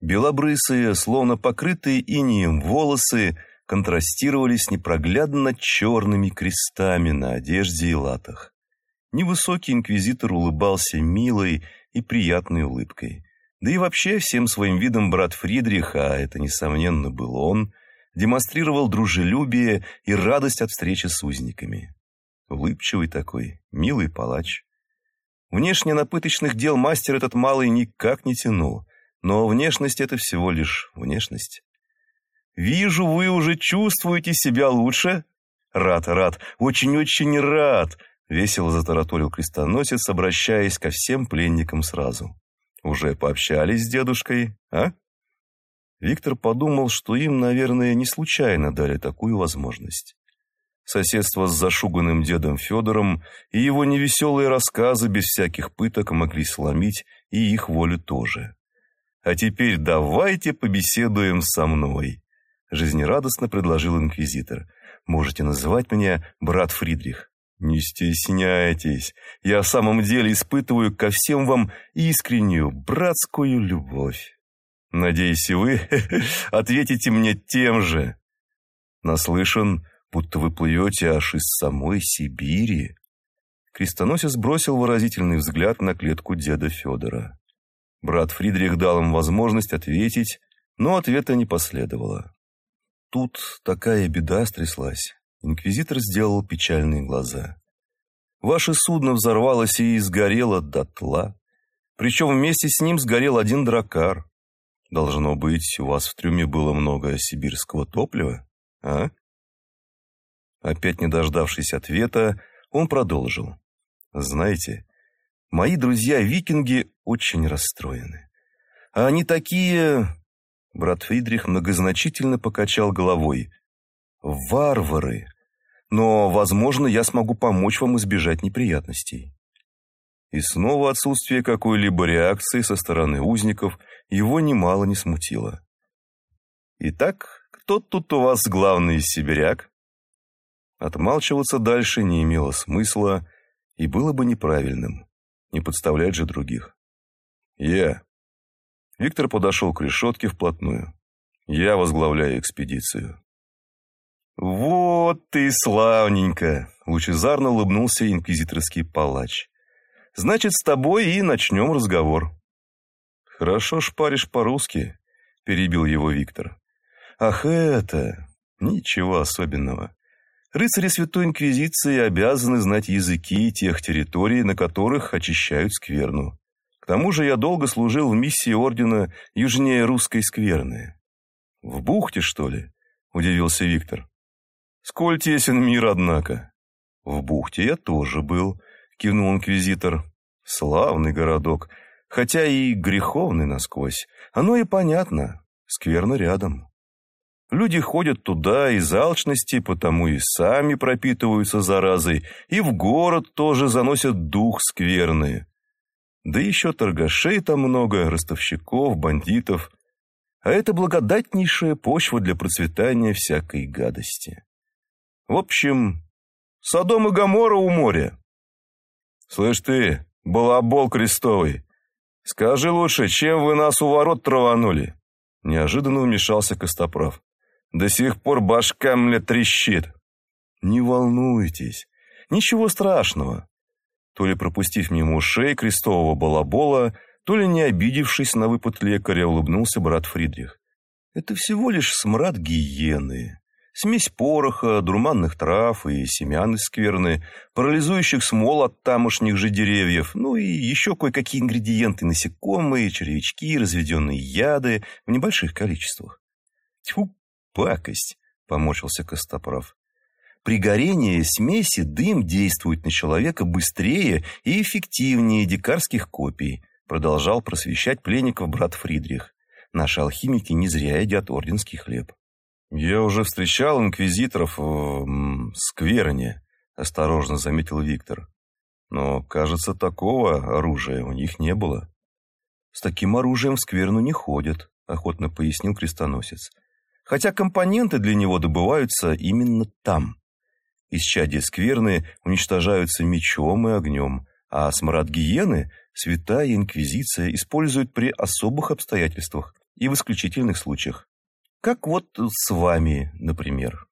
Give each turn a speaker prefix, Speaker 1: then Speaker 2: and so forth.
Speaker 1: Белобрысые, словно покрытые инеем волосы, контрастировали с непроглядно черными крестами на одежде и латах. Невысокий инквизитор улыбался милой и приятной улыбкой. Да и вообще всем своим видом брат Фридрих, а это, несомненно, был он, демонстрировал дружелюбие и радость от встречи с узниками. Улыбчивый такой, милый палач. Внешне на пыточных дел мастер этот малый никак не тянул, но внешность — это всего лишь внешность. «Вижу, вы уже чувствуете себя лучше?» «Рад, рад, очень-очень рад!» — весело затараторил крестоносец, обращаясь ко всем пленникам сразу. «Уже пообщались с дедушкой, а?» Виктор подумал, что им, наверное, не случайно дали такую возможность. Соседство с зашуганным дедом Федором и его невеселые рассказы без всяких пыток могли сломить и их волю тоже. «А теперь давайте побеседуем со мной», — жизнерадостно предложил инквизитор. «Можете называть меня брат Фридрих». «Не стесняйтесь, я в самом деле испытываю ко всем вам искреннюю братскую любовь». Надеюсь, и вы ответите мне тем же. Наслышан, будто вы плывете аж из самой Сибири. Крестоносец бросил выразительный взгляд на клетку деда Федора. Брат Фридрих дал им возможность ответить, но ответа не последовало. Тут такая беда стряслась. Инквизитор сделал печальные глаза. Ваше судно взорвалось и сгорело дотла. Причем вместе с ним сгорел один дракар. Должно быть, у вас в трюме было много сибирского топлива, а? Опять не дождавшись ответа, он продолжил. Знаете, мои друзья-викинги очень расстроены. А они такие... Брат Фридрих многозначительно покачал головой. Варвары. Но, возможно, я смогу помочь вам избежать неприятностей. И снова отсутствие какой-либо реакции со стороны узников его немало не смутило. «Итак, кто тут у вас главный сибиряк?» Отмалчиваться дальше не имело смысла и было бы неправильным. Не подставлять же других. «Я». Виктор подошел к решетке вплотную. «Я возглавляю экспедицию». «Вот ты славненько!» — лучезарно улыбнулся инквизиторский палач. Значит, с тобой и начнем разговор». «Хорошо шпаришь по-русски», — перебил его Виктор. «Ах, это... Ничего особенного. Рыцари Святой Инквизиции обязаны знать языки тех территорий, на которых очищают скверну. К тому же я долго служил в миссии ордена южнее русской скверны». «В бухте, что ли?» — удивился Виктор. «Сколь тесен мир, однако». «В бухте я тоже был», кивнул инквизитор. Славный городок, хотя и греховный насквозь. Оно и понятно, скверно рядом. Люди ходят туда из алчности, потому и сами пропитываются заразой, и в город тоже заносят дух скверный. Да еще торгашей там много, ростовщиков, бандитов. А это благодатнейшая почва для процветания всякой гадости. В общем, Содом и Гоморра у моря. «Слышь ты, балабол крестовый, скажи лучше, чем вы нас у ворот траванули?» Неожиданно вмешался Костоправ. «До сих пор башка мне трещит». «Не волнуйтесь, ничего страшного». То ли пропустив мимо ушей крестового балабола, то ли не обидевшись на выпад лекаря, улыбнулся брат Фридрих. «Это всего лишь смрад гиены. Смесь пороха, дурманных трав и семян из скверны, парализующих смол от тамошних же деревьев, ну и еще кое-какие ингредиенты, насекомые, червячки, разведенные яды в небольших количествах. Тьфу, пакость, поморщился Костоправ. При горении смеси дым действует на человека быстрее и эффективнее дикарских копий, продолжал просвещать пленников брат Фридрих. Наши алхимики не зря едят орденский хлеб. «Я уже встречал инквизиторов в Скверне», — осторожно заметил Виктор. «Но, кажется, такого оружия у них не было». «С таким оружием в Скверну не ходят», — охотно пояснил крестоносец. «Хотя компоненты для него добываются именно там. Исчадия Скверны уничтожаются мечом и огнем, а смрад гиены Святая Инквизиция использует при особых обстоятельствах и в исключительных случаях. Как вот с вами, например.